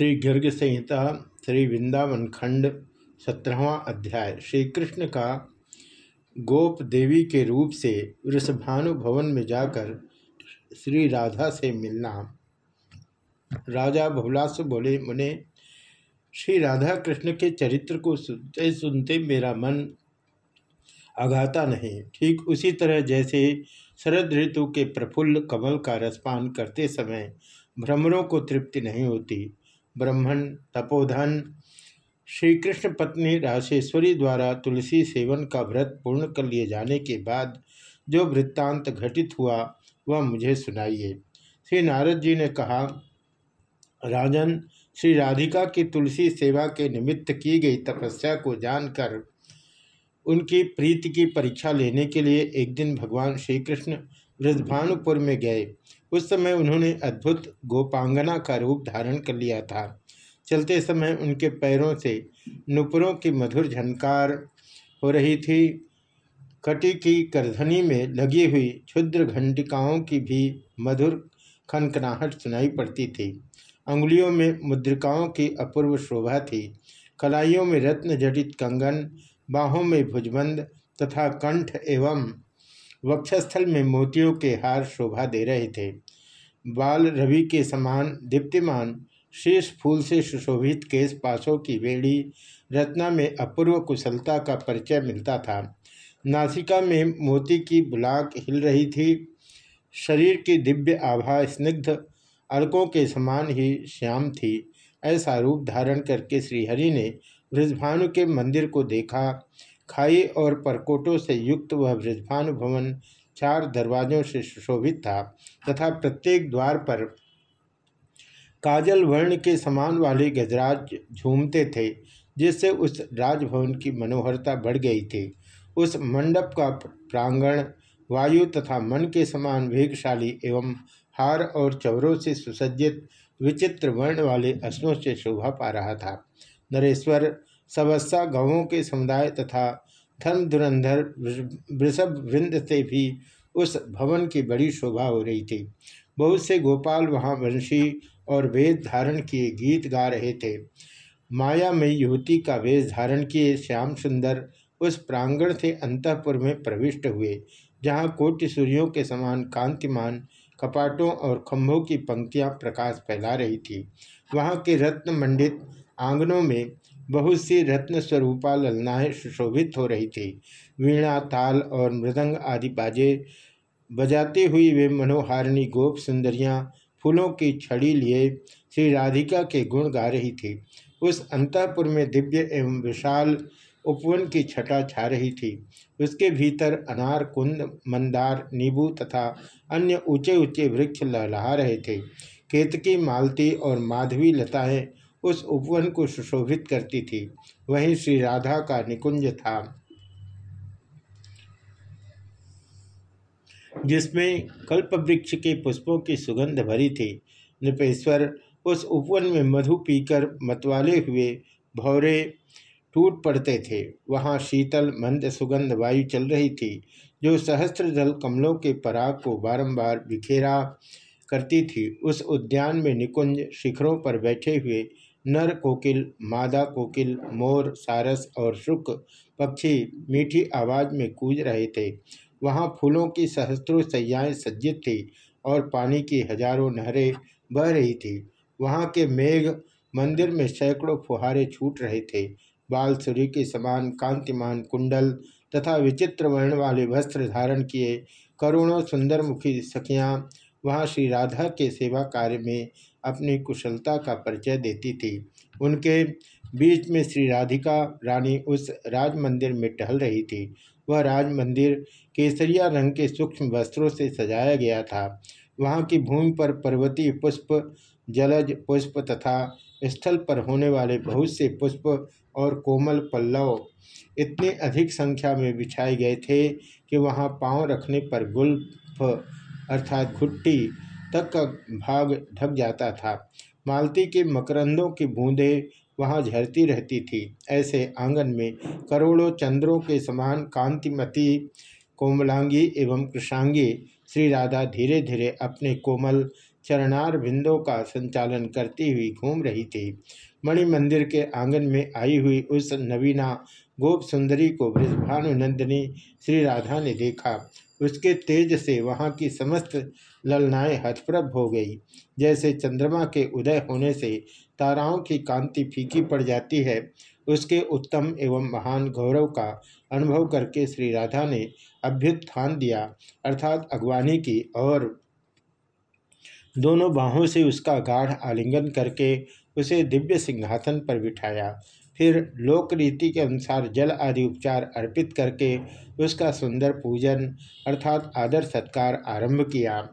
श्री गर्ग संहिता श्री वृंदावन खंड सत्रहवा अध्याय श्री कृष्ण का गोप देवी के रूप से वृषभानु भवन में जाकर श्री राधा से मिलना। राजा बहुलास बोले, मुने, श्री राधा कृष्ण के चरित्र को सुनते सुनते मेरा मन अघाता नहीं। ठीक उसी तरह जैसे शरद ऋतु के प्रफुल्ल कमल का रसपान करते समय भ्रमरों को तृप्ति नहीं होती ब्रह्मण तपोधन श्री कृष्ण पत्नी राशेश्वरी द्वारा तुलसी सेवन का व्रत पूर्ण कर लिए जाने के बाद जो वृत्तांत घटित हुआ, वह मुझे सुनाइए। श्री नारद जी ने कहा, राजन, श्री राधिका की तुलसी सेवा के निमित्त की गई तपस्या को जानकर, उनकी प्रीति की परीक्षा लेने के लिए एक दिन भगवान श्री कृष्ण वृद्धभानुपुर में गए। उस समय उन्होंने अद्भुत गोपांगना का रूप धारण कर लिया था। चलते समय उनके पैरों से नुपुरों की मधुर झनकार हो रही थी। कटी की करधनी में लगी हुई क्षुद्र घंटिकाओं की भी मधुर खनखनाहट सुनाई पड़ती थी। अंगुलियों में मुद्रिकाओं की अपूर्व शोभा थी। कलाइयों में रत्न जटित कंगन, बाहों में भुजबंद तथा कंठ एवं वक्षस्थल में मोतियों के हार शोभा दे रहे थे। बाल रवि के समान दीप्तिमान शीर्ष फूल से सुशोभित केश पासों की वेड़ी, रत्ना में अपूर्व कुशलता का परिचय मिलता था। नासिका में मोती की बुलाक हिल रही थी। शरीर की दिव्य आभा स्निग्ध अलकों के समान ही श्याम थी। ऐसा रूप धारण करके श्रीहरि ने ब्रजभानु के मंदिर को देखा। खाई और परकोटों से युक्त वह ब्रजभानु भवन चार दरवाजों से सुशोभित था तथा प्रत्येक द्वार पर काजल वर्ण के समान वाले गजराज झूमते थे, जिससे उस राजभवन की मनोहरता बढ़ गई थी। उस मंडप का प्रांगण वायु तथा मन के समान वेगशाली एवं हार और चवरों से सुसज्जित, विचित्र वर्ण वाले असनों से शोभा पा रहा था। नरेश्वर सवस्सा गवों के समुदाय तथा धर्म धुरंधर वृषभ वृंद से भी उस भवन की बड़ी शोभा हो रही थी। बहुत से गोपाल वहाँ वंशी और वेद धारण किए गीत गा रहे थे। माया में युवती का वेश धारण किए श्याम सुंदर उस प्रांगण से अंतपुर में प्रविष्ट हुए, जहाँ कोटि सूर्यों के समान कांतिमान, कपाटों और खम्भों की पंक्तियाँ प्रकाश फैला रही थी। वहाँ के रत्न मंडित आंगनों में बहुत सी रत्न स्वरूपा ललनाएँ सुशोभित हो रही थी। वीणा, ताल और मृदंग आदि बाजे बजाती हुई वे मनोहारिणी गोप सुंदरियाँ फूलों की छड़ी लिए श्री राधिका के गुण गा रही थी। उस अंतपुर में दिव्य एवं विशाल उपवन की छटा छा रही थी। उसके भीतर अनार, कुंद, मंदार, नींबू तथा अन्य ऊँचे ऊँचे वृक्ष लहला रहे थे। केतकी, मालती और माधवी लताएँ उस उपवन को सुशोभित करती थी। वहीं श्री राधा का निकुंज था। जिसमें कल्प वृक्ष के पुष्पों की सुगंध भरी थी। नृपेश्वर उस उपवन में मधु पीकर मतवाले हुए भौरे टूट पड़ते थे। वहाँ शीतल, मंद सुगंध वायु चल रही थी, जो सहस्त्र जल कमलों के पराग को बारंबार बिखेरा करती थी। उस उद्यान में निकुंज शिखरों पर बैठे हुए नर कोकिल, मादा कोकिल, मोर, सारस और शुक पक्षी मीठी आवाज़ में कूज रहे थे। वहाँ फूलों की सहस्त्रों सैयाएँ सज्जित थी और पानी की हज़ारों नहरें बह रही थी। वहाँ के मेघ मंदिर में सैकड़ों फुहारे छूट रहे थे। बाल सूर्य के समान कांतिमान कुंडल तथा विचित्र वर्ण वाले वस्त्र धारण किए करोड़ों सुंदर मुखी सखियाँ वहाँ श्री राधा के सेवा कार्य में अपनी कुशलता का परिचय देती थी। उनके बीच में श्री राधिका रानी उस राज मंदिर में टहल रही थी। वह राज मंदिर केसरिया रंग के सूक्ष्म वस्त्रों से सजाया गया था। वहाँ की भूमि पर पर्वतीय पुष्प, जलज पुष्प तथा स्थल पर होने वाले बहुत से पुष्प और कोमल पल्लव इतनी अधिक संख्या में बिछाए गए थे कि वहाँ पाँव रखने पर गुल्फ अर्थात घुट्टी तक का भाग ढक जाता था। मालती के मकरंदों की बूंदें वहाँ झरती रहती थी। ऐसे आँगन में करोड़ों चंद्रों के समान कांतिमती कोमलांगी एवं कृषांगी श्री राधा धीरे धीरे अपने कोमल चरणार बिंदों का संचालन करती हुई घूम रही थी। मणि मंदिर के आँगन में आई हुई उस नवीना गोप सुंदरी को ब्रजभानुनंदिनी श्री राधा ने देखा। उसके तेज से वहाँ की समस्त ललनाएँ हथप्रभ हो गई। जैसे चंद्रमा के उदय होने से ताराओं की कांति फीकी पड़ जाती है, उसके उत्तम एवं महान गौरव का अनुभव करके श्री राधा ने अभ्युत्थान दिया। अर्थात अगवानी की और दोनों बाहों से उसका गाढ़ आलिंगन करके उसे दिव्य सिंहासन पर बिठाया। फिर लोक रीति के अनुसार जल आदि उपचार अर्पित करके उसका सुंदर पूजन अर्थात आदर सत्कार आरंभ किया।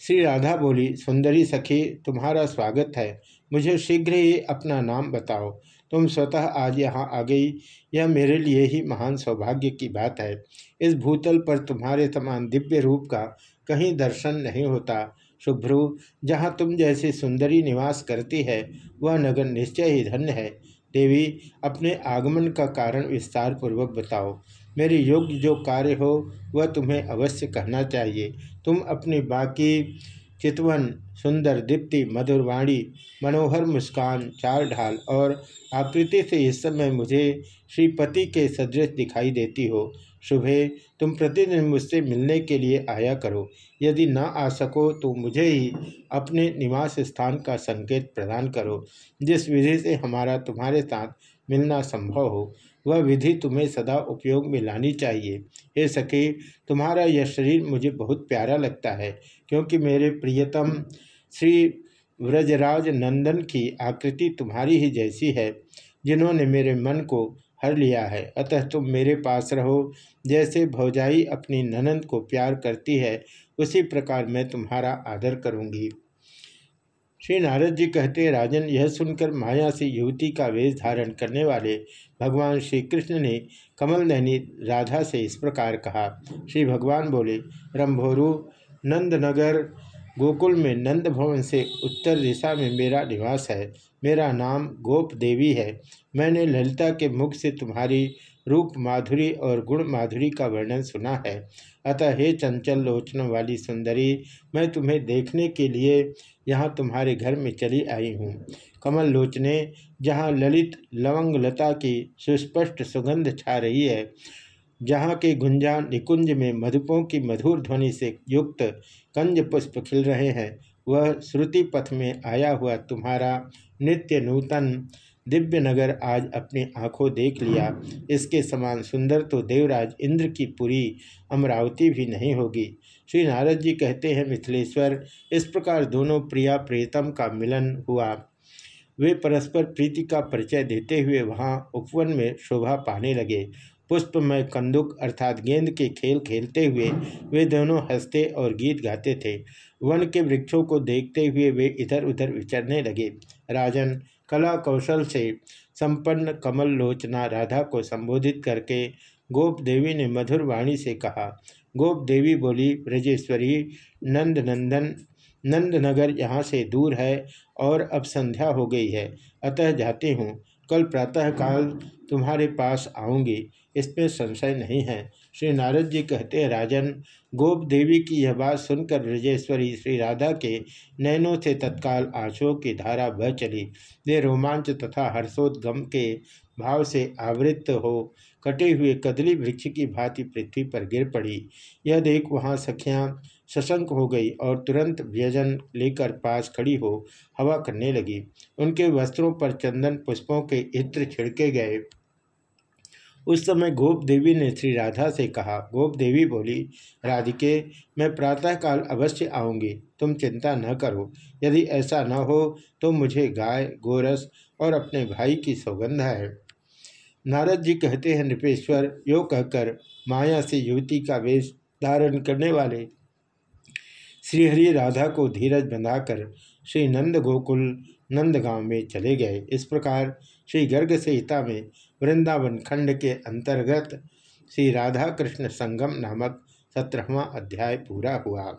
श्री राधा बोली, सुंदरी सखी, तुम्हारा स्वागत है। मुझे शीघ्र ही अपना नाम बताओ। तुम स्वतः आज यहाँ आ गई। यह मेरे लिए ही महान सौभाग्य की बात है। इस भूतल पर तुम्हारे समान दिव्य रूप का कहीं दर्शन नहीं होता। शुभ्रु जहाँ तुम जैसी सुंदरी निवास करती है, वह नगर निश्चय ही धन्य है। देवी, अपने आगमन का कारण विस्तार पूर्वक बताओ। मेरे योग्य जो कार्य हो, वह तुम्हें अवश्य कहना चाहिए। तुम अपनी बाकी चितवन, सुंदर, दीप्ति मधुरवाणी मनोहर मुस्कान चार ढाल और आकृति से इस समय मुझे श्रीपति के सदृश दिखाई देती हो। शुभे, तुम प्रतिदिन मुझसे मिलने के लिए आया करो। यदि न आ सको तो मुझे ही अपने निवास स्थान का संकेत प्रदान करो, जिस विधि से हमारा तुम्हारे साथ मिलना संभव हो। वह विधि तुम्हें सदा उपयोग में लानी चाहिए। हे सखी, तुम्हारा यह शरीर मुझे बहुत प्यारा लगता है, क्योंकि मेरे प्रियतम श्री व्रजराज नंदन की आकृति तुम्हारी ही जैसी है, जिन्होंने मेरे मन को हर लिया है। अतः तुम मेरे पास रहो, जैसे भौजाई अपनी ननंद को प्यार करती है, उसी प्रकार मैं तुम्हारा आदर करूँगी। श्री नारद जी कहते, राजन, यह सुनकर माया से युवती का वेश धारण करने वाले भगवान श्री कृष्ण ने कमल नैनी राधा से इस प्रकार कहा। श्री भगवान बोले, रंभोरु, नंदनगर गोकुल में नंद भवन से उत्तर दिशा में मेरा निवास है। मेरा नाम गोप देवी है। मैंने ललिता के मुख से तुम्हारी रूप माधुरी और गुण माधुरी का वर्णन सुना है। अतः हे चंचल लोचन वाली सुंदरी, मैं तुम्हें देखने के लिए यहाँ तुम्हारे घर में चली आई हूँ। कमल लोचने, जहाँ ललित लवंग लता की सुस्पष्ट सुगंध छा रही है, जहाँ के गुंजा निकुंज में मधुपों की मधुर ध्वनि से युक्त कंज पुष्प खिल रहे हैं, वह श्रुति पथ में आया हुआ तुम्हारा नित्य नूतन दिव्य नगर आज अपनी आँखों देख लिया। इसके समान सुंदर तो देवराज इंद्र की पुरी अमरावती भी नहीं होगी। श्री नारद जी कहते हैं, मिथिलेश्वर, इस प्रकार दोनों प्रिया प्रियतम का मिलन हुआ। वे परस्पर प्रीति का परिचय देते हुए वहाँ उपवन में शोभा पाने लगे। पुष्पमय कंदुक अर्थात गेंद के खेल खेलते हुए वे दोनों हँसते और गीत गाते थे। वन के वृक्षों को देखते हुए वे इधर उधर विचरने लगे। राजन कला कौशल से संपन्न कमल लोचना राधा को संबोधित करके गोप देवी ने मधुर वाणी से कहा, गोप देवी बोली, ब्रजेश्वरी नंद नंदन नंद नगर यहाँ से दूर है और अब संध्या हो गई है, अतः जाती हूँ। कल प्रातःकाल तुम्हारे पास आऊँगी, इसमें संशय नहीं है। श्री नारद जी कहते हैं, राजन, गोप देवी की यह बात सुनकर ब्रजेश्वरी श्री राधा के नैनों से तत्काल आंसुओं की धारा बह चली। वे रोमांच तथा हर्षोद्गम के भाव से आवृत्त हो कटे हुए कदली वृक्ष की भांति पृथ्वी पर गिर पड़ी। यह देख वहाँ सखियाँ सशंक हो गई और तुरंत व्यजन लेकर पास खड़ी हो हवा करने लगी। उनके वस्त्रों पर चंदन पुष्पों के इत्र छिड़के गए। उस समय गोप देवी ने श्री राधा से कहा, गोप देवी बोली, राधिके, मैं प्रातःकाल अवश्य आऊँगी, तुम चिंता न करो। यदि ऐसा न हो तो मुझे गाय, गोरस और अपने भाई की सौगंध है। नारद जी कहते हैं, नृपेश्वर, यो कहकर माया से युवती का वेश धारण करने वाले श्रीहरि राधा को धीरज बंधाकर श्री नंद गोकुल नंदगांव में चले गए। इस प्रकार श्री गर्ग संहिता में वृंदावन खंड के अंतर्गत श्री राधा कृष्ण संगम नामक सत्रहवा अध्याय पूरा हुआ।